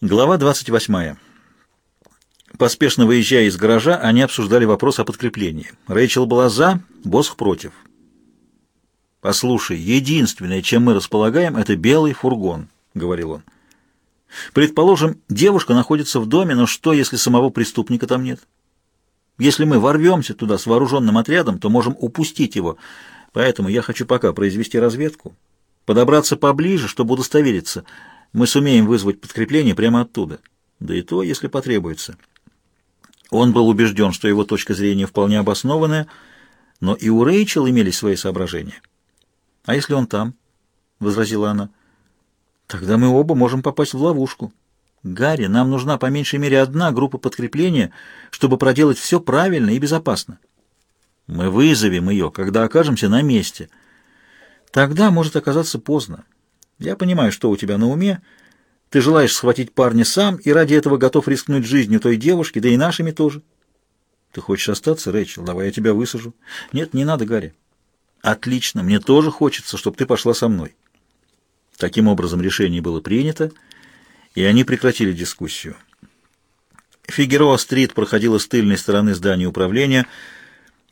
Глава 28. Поспешно выезжая из гаража, они обсуждали вопрос о подкреплении. Рэйчел была за, Босх против. «Послушай, единственное, чем мы располагаем, это белый фургон», — говорил он. «Предположим, девушка находится в доме, но что, если самого преступника там нет? Если мы ворвемся туда с вооруженным отрядом, то можем упустить его. Поэтому я хочу пока произвести разведку, подобраться поближе, чтобы удостовериться — мы сумеем вызвать подкрепление прямо оттуда. Да и то, если потребуется. Он был убежден, что его точка зрения вполне обоснованная, но и у Рэйчел имелись свои соображения. «А если он там?» — возразила она. «Тогда мы оба можем попасть в ловушку. Гарри, нам нужна по меньшей мере одна группа подкрепления, чтобы проделать все правильно и безопасно. Мы вызовем ее, когда окажемся на месте. Тогда может оказаться поздно. Я понимаю, что у тебя на уме. Ты желаешь схватить парня сам и ради этого готов рискнуть жизнью той девушки, да и нашими тоже. Ты хочешь остаться, Рэйчел? Давай я тебя высажу. Нет, не надо, Гарри. Отлично, мне тоже хочется, чтобы ты пошла со мной. Таким образом, решение было принято, и они прекратили дискуссию. Фигероа-стрит проходила с тыльной стороны здания управления.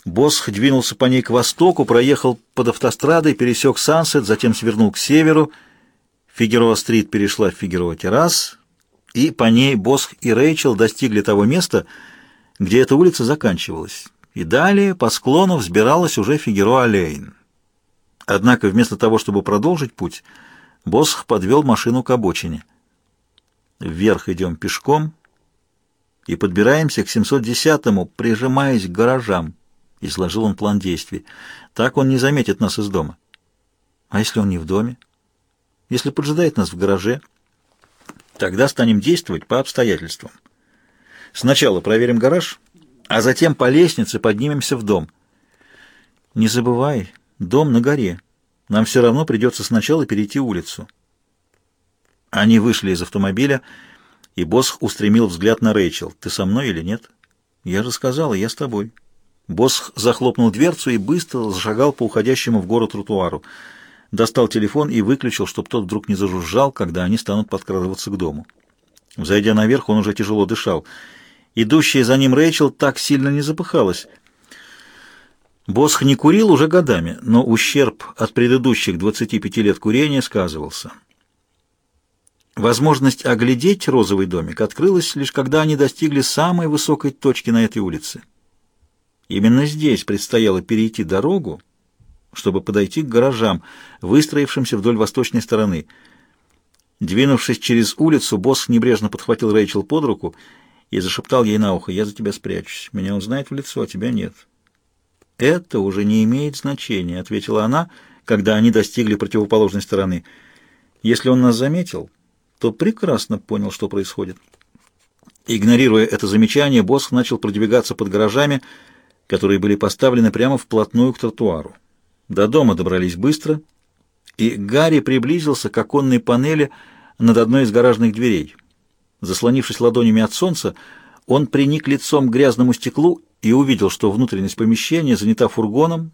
Босх двинулся по ней к востоку, проехал под автострадой, пересек Сансет, затем свернул к северу — Фигероа-стрит перешла в Фигероа-террас, и по ней Босх и Рэйчел достигли того места, где эта улица заканчивалась, и далее по склону взбиралась уже Фигероа-лейн. Однако вместо того, чтобы продолжить путь, Босх подвел машину к обочине. Вверх идем пешком и подбираемся к 710-му, прижимаясь к гаражам, — изложил он план действий. Так он не заметит нас из дома. А если он не в доме? Если поджидает нас в гараже, тогда станем действовать по обстоятельствам. Сначала проверим гараж, а затем по лестнице поднимемся в дом. Не забывай, дом на горе. Нам все равно придется сначала перейти улицу. Они вышли из автомобиля, и Босх устремил взгляд на Рэйчел. «Ты со мной или нет?» «Я же сказала, я с тобой». Босх захлопнул дверцу и быстро зашагал по уходящему в город тротуару достал телефон и выключил, чтобы тот вдруг не зажужжал, когда они станут подкрадываться к дому. Зайдя наверх, он уже тяжело дышал. Идущая за ним Рэйчел так сильно не запыхалась. Босх не курил уже годами, но ущерб от предыдущих 25 лет курения сказывался. Возможность оглядеть розовый домик открылась лишь когда они достигли самой высокой точки на этой улице. Именно здесь предстояло перейти дорогу, чтобы подойти к гаражам, выстроившимся вдоль восточной стороны. Двинувшись через улицу, босс небрежно подхватил Рэйчел под руку и зашептал ей на ухо, «Я за тебя спрячусь. Меня он знает в лицо, а тебя нет». «Это уже не имеет значения», — ответила она, когда они достигли противоположной стороны. «Если он нас заметил, то прекрасно понял, что происходит». Игнорируя это замечание, босс начал продвигаться под гаражами, которые были поставлены прямо вплотную к тротуару. До дома добрались быстро, и Гарри приблизился к оконной панели над одной из гаражных дверей. Заслонившись ладонями от солнца, он приник лицом к грязному стеклу и увидел, что внутренность помещения занята фургоном,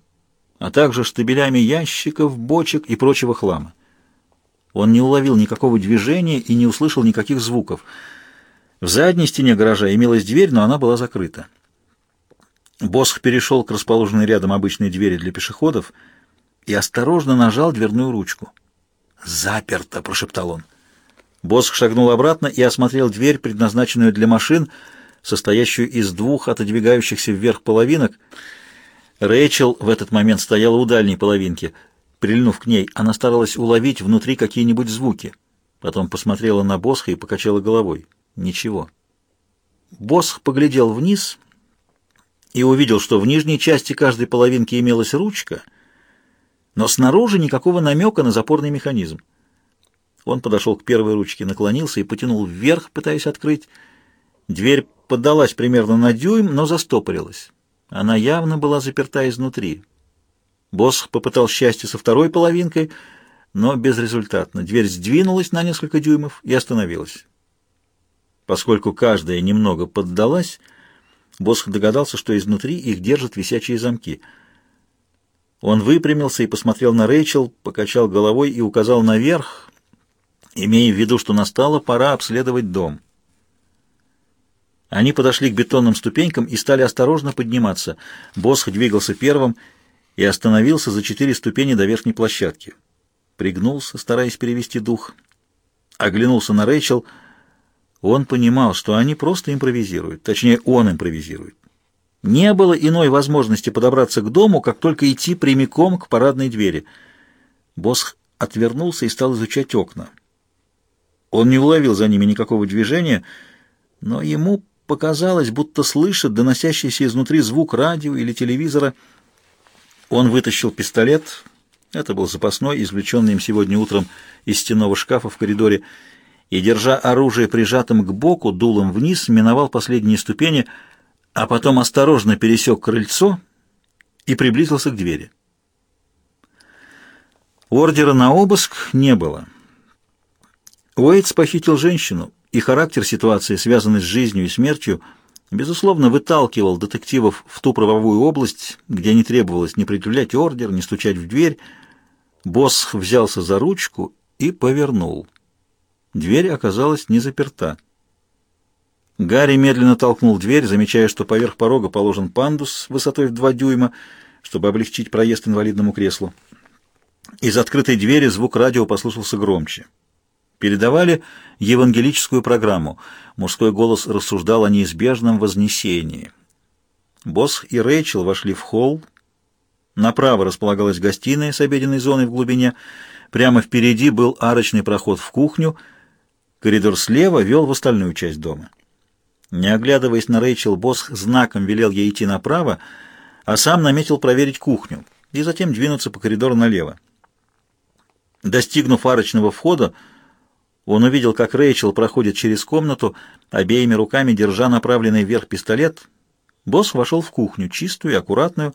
а также штабелями ящиков, бочек и прочего хлама. Он не уловил никакого движения и не услышал никаких звуков. В задней стене гаража имелась дверь, но она была закрыта. Босх перешел к расположенной рядом обычной двери для пешеходов и осторожно нажал дверную ручку. «Заперто!» — прошептал он. Босх шагнул обратно и осмотрел дверь, предназначенную для машин, состоящую из двух отодвигающихся вверх половинок. Рэйчел в этот момент стояла у дальней половинки. Прильнув к ней, она старалась уловить внутри какие-нибудь звуки. Потом посмотрела на Босха и покачала головой. Ничего. Босх поглядел вниз и увидел, что в нижней части каждой половинки имелась ручка, но снаружи никакого намека на запорный механизм. Он подошел к первой ручке, наклонился и потянул вверх, пытаясь открыть. Дверь поддалась примерно на дюйм, но застопорилась. Она явно была заперта изнутри. Босс попытал счастье со второй половинкой, но безрезультатно. Дверь сдвинулась на несколько дюймов и остановилась. Поскольку каждая немного поддалась, Босх догадался, что изнутри их держат висячие замки. Он выпрямился и посмотрел на Рэйчел, покачал головой и указал наверх, имея в виду, что настала пора обследовать дом. Они подошли к бетонным ступенькам и стали осторожно подниматься. Босх двигался первым и остановился за четыре ступени до верхней площадки. Пригнулся, стараясь перевести дух. Оглянулся на Рэйчел. Он понимал, что они просто импровизируют. Точнее, он импровизирует. Не было иной возможности подобраться к дому, как только идти прямиком к парадной двери. Босх отвернулся и стал изучать окна. Он не уловил за ними никакого движения, но ему показалось, будто слышит доносящийся изнутри звук радио или телевизора. Он вытащил пистолет, это был запасной, извлеченный им сегодня утром из стенного шкафа в коридоре, и, держа оружие прижатым к боку, дулом вниз, миновал последние ступени, а потом осторожно пересек крыльцо и приблизился к двери. Ордера на обыск не было. Уэйтс похитил женщину, и характер ситуации, связанный с жизнью и смертью, безусловно, выталкивал детективов в ту правовую область, где не требовалось ни предъявлять ордер, ни стучать в дверь. Босх взялся за ручку и повернул. Дверь оказалась не заперта. Гарри медленно толкнул дверь, замечая, что поверх порога положен пандус высотой в два дюйма, чтобы облегчить проезд инвалидному креслу. Из открытой двери звук радио послушался громче. Передавали евангелическую программу. Мужской голос рассуждал о неизбежном вознесении. Босс и Рэйчел вошли в холл. Направо располагалась гостиная с обеденной зоной в глубине. Прямо впереди был арочный проход в кухню. Коридор слева вел в остальную часть дома. Не оглядываясь на Рэйчел, босс знаком велел ей идти направо, а сам наметил проверить кухню и затем двинуться по коридору налево. Достигнув арочного входа, он увидел, как Рэйчел проходит через комнату, обеими руками держа направленный вверх пистолет. Босс вошел в кухню, чистую и аккуратную.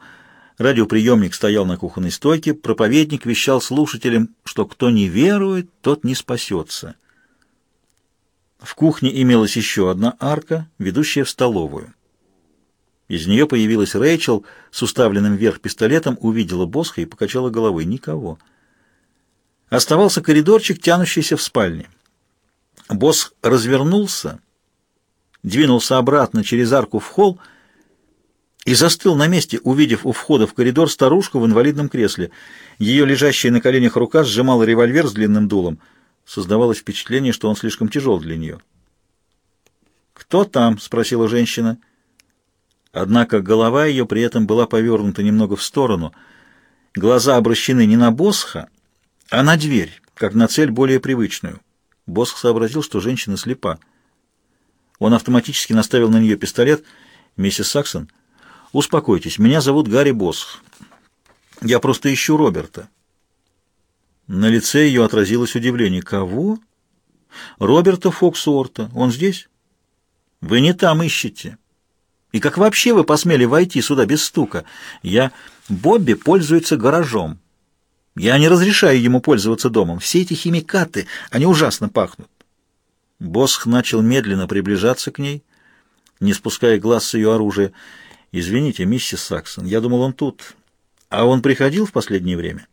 Радиоприемник стоял на кухонной стойке. Проповедник вещал слушателям, что кто не верует, тот не спасется. В кухне имелась еще одна арка, ведущая в столовую. Из нее появилась Рэйчел с уставленным вверх пистолетом, увидела Босха и покачала головой. Никого. Оставался коридорчик, тянущийся в спальне. Босс развернулся, двинулся обратно через арку в холл и застыл на месте, увидев у входа в коридор старушку в инвалидном кресле. Ее лежащая на коленях рука сжимала револьвер с длинным дулом. Создавалось впечатление, что он слишком тяжел для нее. «Кто там?» — спросила женщина. Однако голова ее при этом была повернута немного в сторону. Глаза обращены не на Босха, а на дверь, как на цель более привычную. Босх сообразил, что женщина слепа. Он автоматически наставил на нее пистолет. «Миссис Саксон, успокойтесь, меня зовут Гарри Босх. Я просто ищу Роберта». На лице ее отразилось удивление. «Кого?» «Роберта Фоксуорта. Он здесь?» «Вы не там ищете». «И как вообще вы посмели войти сюда без стука? Я... Бобби пользуется гаражом. Я не разрешаю ему пользоваться домом. Все эти химикаты, они ужасно пахнут. Босх начал медленно приближаться к ней, не спуская глаз с ее оружия. «Извините, миссис Саксон, я думал, он тут. А он приходил в последнее время?»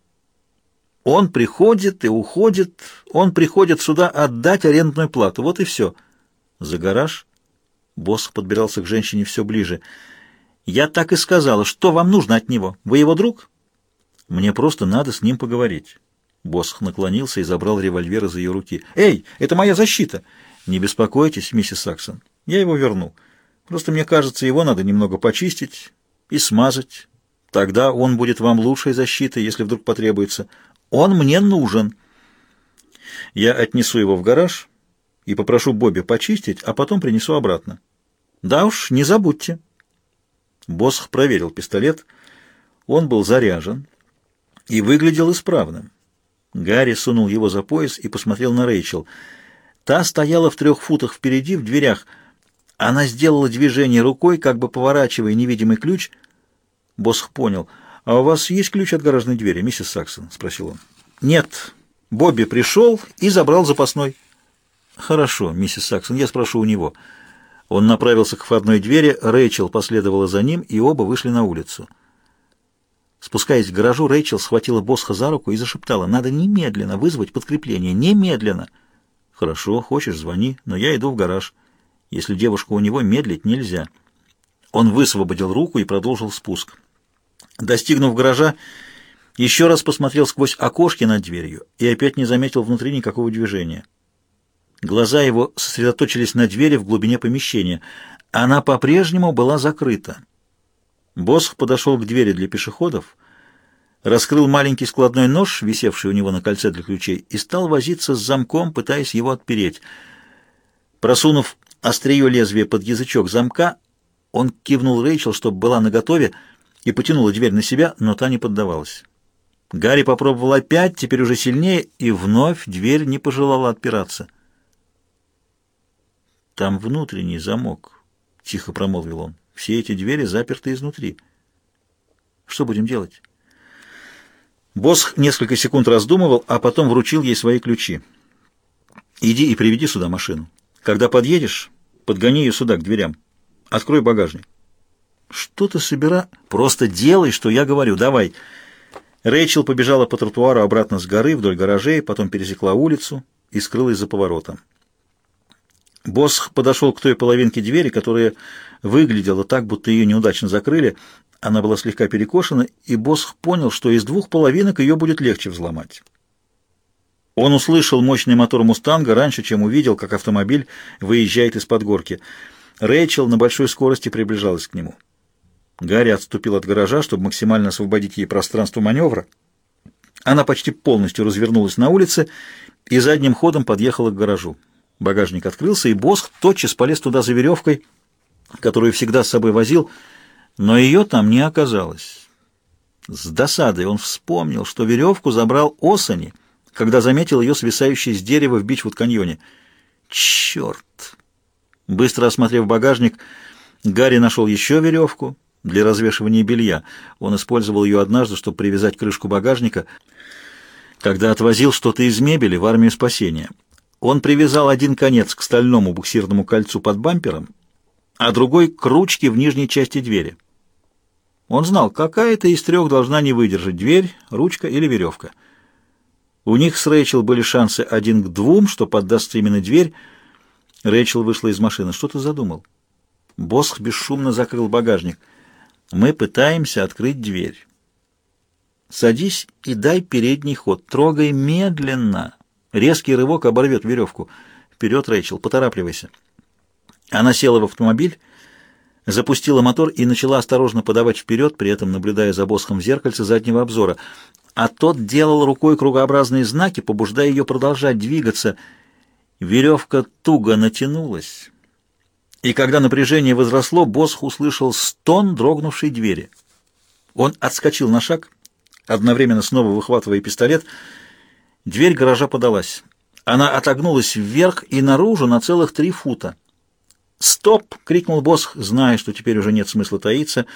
«Он приходит и уходит. Он приходит сюда отдать арендную плату. Вот и все». «За гараж?» Босх подбирался к женщине все ближе. «Я так и сказала. Что вам нужно от него? Вы его друг?» Мне просто надо с ним поговорить. Босх наклонился и забрал револьвер из ее руки. «Эй, это моя защита!» «Не беспокойтесь, миссис Саксон, я его верну. Просто мне кажется, его надо немного почистить и смазать. Тогда он будет вам лучшей защитой, если вдруг потребуется. Он мне нужен. Я отнесу его в гараж и попрошу Бобби почистить, а потом принесу обратно. Да уж, не забудьте». Босх проверил пистолет. Он был заряжен и выглядел исправным. Гарри сунул его за пояс и посмотрел на Рэйчел. Та стояла в трех футах впереди, в дверях. Она сделала движение рукой, как бы поворачивая невидимый ключ. Босх понял. «А у вас есть ключ от гаражной двери, миссис Саксон?» — спросил он. «Нет. Бобби пришел и забрал запасной». «Хорошо, миссис Саксон, я спрошу у него». Он направился к входной двери, Рэйчел последовала за ним, и оба вышли на улицу. Спускаясь к гаражу, Рэйчел схватила Босха за руку и зашептала, «Надо немедленно вызвать подкрепление, немедленно!» «Хорошо, хочешь, звони, но я иду в гараж. Если девушка у него, медлить нельзя». Он высвободил руку и продолжил спуск. Достигнув гаража, еще раз посмотрел сквозь окошки над дверью и опять не заметил внутри никакого движения. Глаза его сосредоточились на двери в глубине помещения. Она по-прежнему была закрыта. Босх подошел к двери для пешеходов, раскрыл маленький складной нож, висевший у него на кольце для ключей, и стал возиться с замком, пытаясь его отпереть. Просунув острие лезвия под язычок замка, он кивнул Рэйчел, чтобы была наготове, и потянула дверь на себя, но та не поддавалась. Гарри попробовал опять, теперь уже сильнее, и вновь дверь не пожелала отпираться. «Там внутренний замок», — тихо промолвил он. «Все эти двери заперты изнутри. Что будем делать?» Босх несколько секунд раздумывал, а потом вручил ей свои ключи. «Иди и приведи сюда машину. Когда подъедешь, подгони ее сюда, к дверям. Открой багажник». «Что ты собира...» «Просто делай, что я говорю. Давай». Рэйчел побежала по тротуару обратно с горы вдоль гаражей, потом пересекла улицу и скрылась за поворотом. Босх подошел к той половинке двери, которая выглядела так, будто ее неудачно закрыли. Она была слегка перекошена, и Босх понял, что из двух половинок ее будет легче взломать. Он услышал мощный мотор «Мустанга» раньше, чем увидел, как автомобиль выезжает из-под горки. Рэйчел на большой скорости приближалась к нему. Гарри отступил от гаража, чтобы максимально освободить ей пространство маневра. Она почти полностью развернулась на улице и задним ходом подъехала к гаражу. Багажник открылся, и Босх тотчас полез туда за веревкой, которую всегда с собой возил, но ее там не оказалось. С досадой он вспомнил, что веревку забрал Осани, когда заметил ее свисающей с дерева в Бичвуд-каньоне. Черт! Быстро осмотрев багажник, Гарри нашел еще веревку, для развешивания белья. Он использовал ее однажды, чтобы привязать крышку багажника, когда отвозил что-то из мебели в армию спасения. Он привязал один конец к стальному буксирному кольцу под бампером, а другой к ручке в нижней части двери. Он знал, какая-то из трех должна не выдержать дверь, ручка или веревка. У них с Рэйчел были шансы один к двум, что поддастся именно дверь. Рэйчел вышла из машины. Что ты задумал? Босх бесшумно закрыл багажник — мы пытаемся открыть дверь. Садись и дай передний ход. Трогай медленно. Резкий рывок оборвет веревку. Вперед, Рэйчел, поторапливайся. Она села в автомобиль, запустила мотор и начала осторожно подавать вперед, при этом наблюдая за боском в зеркальце заднего обзора. А тот делал рукой кругообразные знаки, побуждая ее продолжать двигаться. Веревка туго натянулась. И когда напряжение возросло, Босх услышал стон дрогнувшей двери. Он отскочил на шаг, одновременно снова выхватывая пистолет. Дверь гаража подалась. Она отогнулась вверх и наружу на целых три фута. «Стоп!» — крикнул Босх, зная, что теперь уже нет смысла таиться.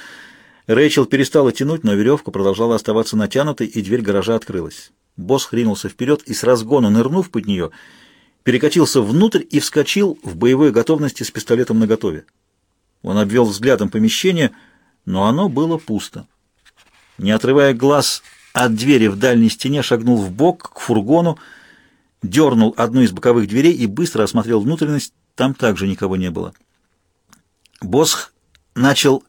Рэйчел перестала тянуть, но веревка продолжала оставаться натянутой, и дверь гаража открылась. Босх ринулся вперед и с разгону, нырнув под нее, — перекатился внутрь и вскочил в боевой готовности с пистолетом наготове. Он обвел взглядом помещение, но оно было пусто. Не отрывая глаз от двери в дальней стене, шагнул в бок к фургону, дернул одну из боковых дверей и быстро осмотрел внутренность. Там также никого не было. Босх начал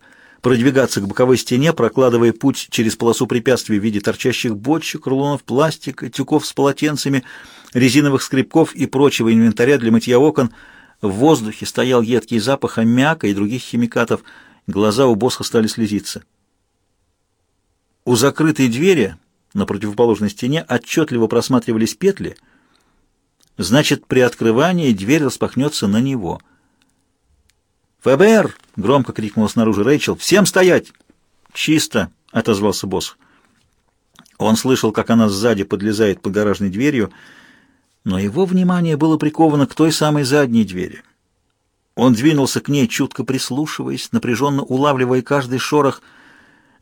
продвигаться к боковой стене, прокладывая путь через полосу препятствий в виде торчащих бочек, рулонов пластика, тюков с полотенцами, резиновых скребков и прочего инвентаря для мытья окон. В воздухе стоял едкий запах аммиака и других химикатов. Глаза у Босха стали слезиться. У закрытой двери на противоположной стене отчетливо просматривались петли. Значит, при открывании дверь распахнется на него — «ФБР!» — громко крикнула снаружи Рэйчел. «Всем стоять!» «Чисто!» — отозвался босс. Он слышал, как она сзади подлезает под гаражной дверью, но его внимание было приковано к той самой задней двери. Он двинулся к ней, чутко прислушиваясь, напряженно улавливая каждый шорох.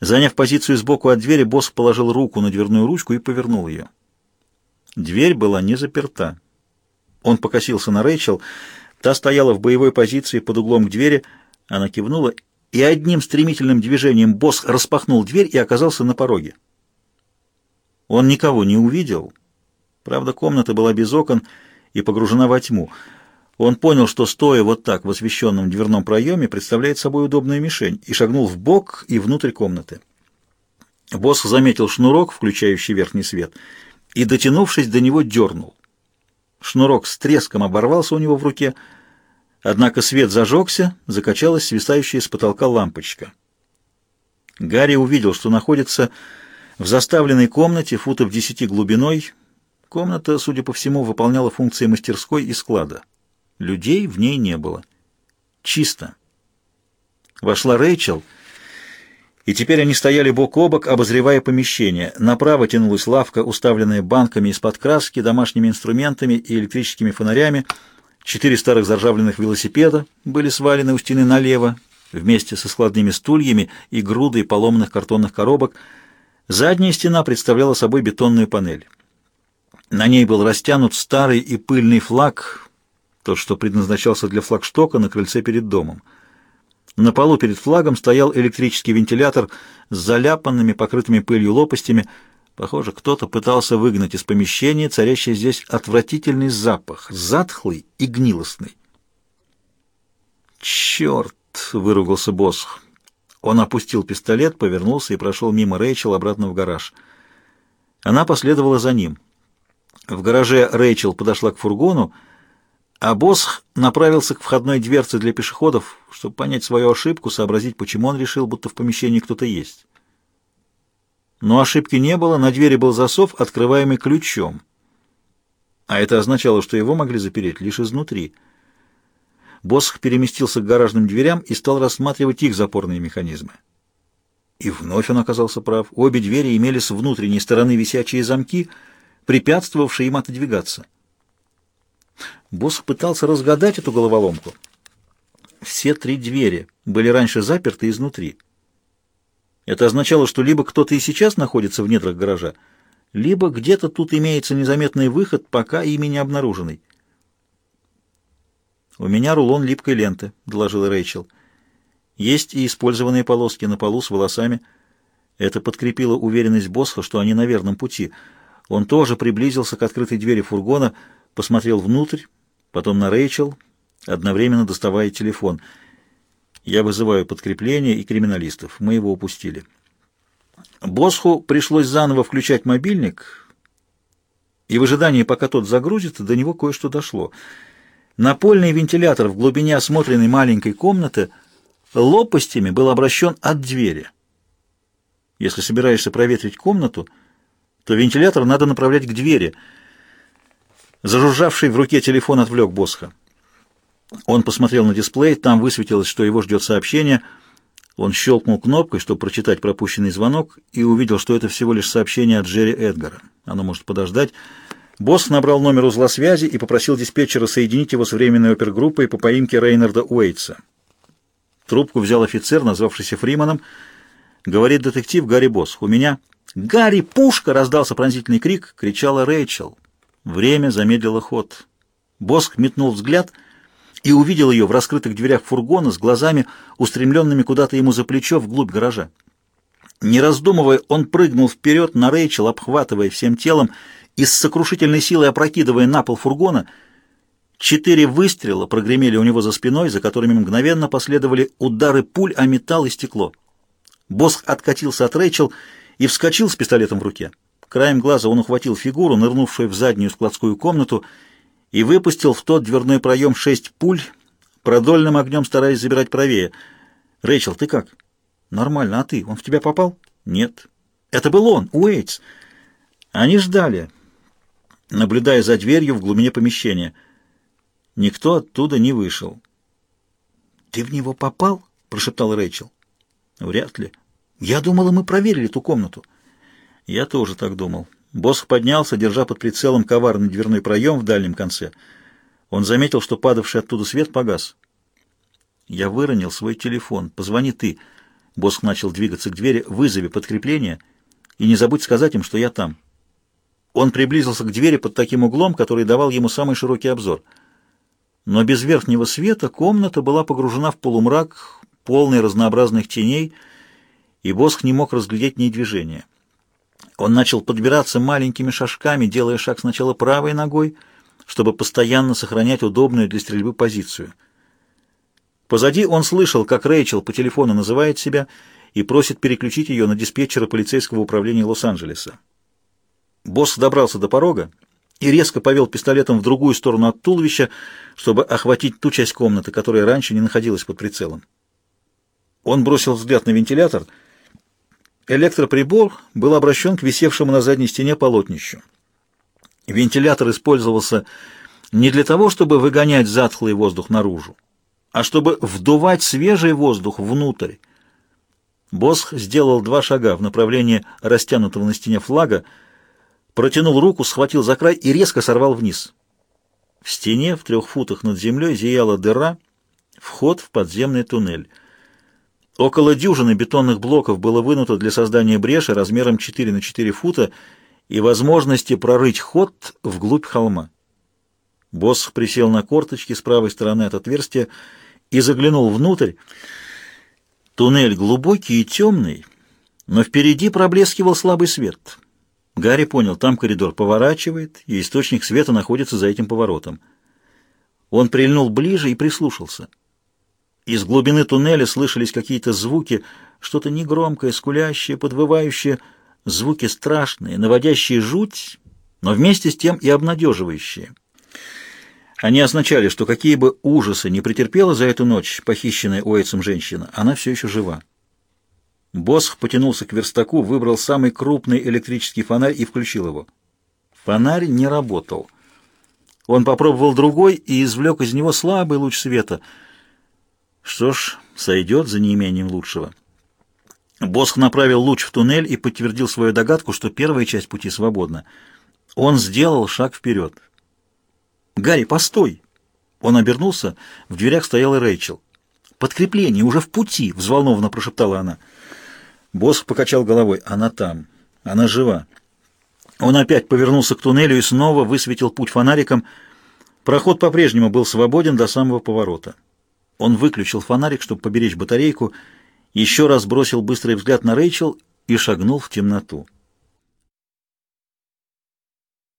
Заняв позицию сбоку от двери, босс положил руку на дверную ручку и повернул ее. Дверь была не заперта. Он покосился на Рэйчел — Та стояла в боевой позиции под углом к двери. Она кивнула, и одним стремительным движением босс распахнул дверь и оказался на пороге. Он никого не увидел. Правда, комната была без окон, и погружена во тьму. Он понял, что, стоя вот так в освещенном дверном проеме, представляет собой удобную мишень, и шагнул в бок и внутрь комнаты. Босс заметил шнурок, включающий верхний свет, и, дотянувшись до него, дернул. Шнурок с треском оборвался у него в руке, однако свет зажегся, закачалась свисающая с потолка лампочка. Гарри увидел, что находится в заставленной комнате футов десяти глубиной. Комната, судя по всему, выполняла функции мастерской и склада. Людей в ней не было. Чисто. Вошла Рэйчел, и теперь они стояли бок о бок, обозревая помещение. Направо тянулась лавка, уставленная банками из-под краски, домашними инструментами и электрическими фонарями. Четыре старых заржавленных велосипеда были свалены у стены налево, вместе со складными стульями и грудой поломанных картонных коробок. Задняя стена представляла собой бетонную панель. На ней был растянут старый и пыльный флаг, тот, что предназначался для флагштока на крыльце перед домом. На полу перед флагом стоял электрический вентилятор с заляпанными, покрытыми пылью лопастями. Похоже, кто-то пытался выгнать из помещения царящий здесь отвратительный запах, затхлый и гнилостный. «Черт!» — выругался босс. Он опустил пистолет, повернулся и прошел мимо Рэйчел обратно в гараж. Она последовала за ним. В гараже Рэйчел подошла к фургону, а Босх направился к входной дверце для пешеходов, чтобы понять свою ошибку, сообразить, почему он решил, будто в помещении кто-то есть. Но ошибки не было, на двери был засов, открываемый ключом. А это означало, что его могли запереть лишь изнутри. Босх переместился к гаражным дверям и стал рассматривать их запорные механизмы. И вновь он оказался прав. Обе двери имели с внутренней стороны висячие замки, препятствовавшие им отодвигаться. Босс пытался разгадать эту головоломку. Все три двери были раньше заперты изнутри. Это означало, что либо кто-то и сейчас находится в недрах гаража, либо где-то тут имеется незаметный выход, пока ими не обнаруженный. «У меня рулон липкой ленты», — доложила Рэйчел. «Есть и использованные полоски на полу с волосами». Это подкрепило уверенность Босха, что они на верном пути. Он тоже приблизился к открытой двери фургона, посмотрел внутрь, потом на Рэйчел, одновременно доставая телефон. «Я вызываю подкрепление и криминалистов. Мы его упустили». Босху пришлось заново включать мобильник, и в ожидании, пока тот загрузится, до него кое-что дошло. Напольный вентилятор в глубине осмотренной маленькой комнаты лопастями был обращен от двери. Если собираешься проветрить комнату, то вентилятор надо направлять к двери — Зажужжавший в руке телефон отвлек Босха. Он посмотрел на дисплей, там высветилось, что его ждет сообщение. Он щелкнул кнопкой, чтобы прочитать пропущенный звонок, и увидел, что это всего лишь сообщение от Джерри Эдгара. Оно может подождать. Босс набрал номер узла связи и попросил диспетчера соединить его с временной опергруппой по поимке Рейнарда Уэйтса. Трубку взял офицер, назвавшийся Фриманом. Говорит детектив Гарри Босс. «У меня...» «Гарри, пушка!» — раздался пронзительный крик, кричала Рэйчел. Время замедлило ход. Боск метнул взгляд и увидел ее в раскрытых дверях фургона с глазами, устремленными куда-то ему за плечо вглубь гаража. Не раздумывая, он прыгнул вперед на Рэйчел, обхватывая всем телом и с сокрушительной силой опрокидывая на пол фургона. Четыре выстрела прогремели у него за спиной, за которыми мгновенно последовали удары пуль о металл и стекло. Боск откатился от Рэйчел и вскочил с пистолетом в руке. Краем глаза он ухватил фигуру, нырнувшую в заднюю складскую комнату, и выпустил в тот дверной проем шесть пуль, продольным огнем стараясь забирать правее. «Рэйчел, ты как?» «Нормально, а ты? Он в тебя попал?» «Нет». «Это был он, Уэйтс». Они ждали, наблюдая за дверью в глубине помещения. Никто оттуда не вышел. «Ты в него попал?» — прошептал Рэйчел. «Вряд ли. Я думала, мы проверили ту комнату». Я тоже так думал. Босх поднялся, держа под прицелом коварный дверной проем в дальнем конце. Он заметил, что падавший оттуда свет погас. Я выронил свой телефон. Позвони ты. Босх начал двигаться к двери. Вызови подкрепление и не забудь сказать им, что я там. Он приблизился к двери под таким углом, который давал ему самый широкий обзор. Но без верхнего света комната была погружена в полумрак, полный разнообразных теней, и Босх не мог разглядеть ни движения. Он начал подбираться маленькими шажками, делая шаг сначала правой ногой, чтобы постоянно сохранять удобную для стрельбы позицию. Позади он слышал, как Рэйчел по телефону называет себя и просит переключить ее на диспетчера полицейского управления Лос-Анджелеса. Босс добрался до порога и резко повел пистолетом в другую сторону от туловища, чтобы охватить ту часть комнаты, которая раньше не находилась под прицелом. Он бросил взгляд на вентилятор. Электроприбор был обращен к висевшему на задней стене полотнищу. Вентилятор использовался не для того, чтобы выгонять затхлый воздух наружу, а чтобы вдувать свежий воздух внутрь. Босх сделал два шага в направлении растянутого на стене флага, протянул руку, схватил за край и резко сорвал вниз. В стене в трех футах над землей зияла дыра, вход в подземный туннель. Около дюжины бетонных блоков было вынуто для создания бреши размером 4 на 4 фута и возможности прорыть ход вглубь холма. Босс присел на корточки с правой стороны от отверстия и заглянул внутрь. Туннель глубокий и темный, но впереди проблескивал слабый свет. Гарри понял, там коридор поворачивает, и источник света находится за этим поворотом. Он прильнул ближе и прислушался. Из глубины туннеля слышались какие-то звуки, что-то негромкое, скулящее, подвывающее, звуки страшные, наводящие жуть, но вместе с тем и обнадеживающие. Они означали, что какие бы ужасы не претерпела за эту ночь похищенная Уэйтсом женщина, она все еще жива. Босх потянулся к верстаку, выбрал самый крупный электрический фонарь и включил его. Фонарь не работал. Он попробовал другой и извлек из него слабый луч света. Что ж, сойдет за неимением лучшего. Босх направил луч в туннель и подтвердил свою догадку, что первая часть пути свободна. Он сделал шаг вперед. «Гарри, постой!» Он обернулся, в дверях стояла Рэйчел. «Подкрепление уже в пути!» — взволнованно прошептала она. Босс покачал головой. «Она там. Она жива». Он опять повернулся к туннелю и снова высветил путь фонариком. Проход по-прежнему был свободен до самого поворота. Он выключил фонарик, чтобы поберечь батарейку, еще раз бросил быстрый взгляд на Рэйчел и шагнул в темноту.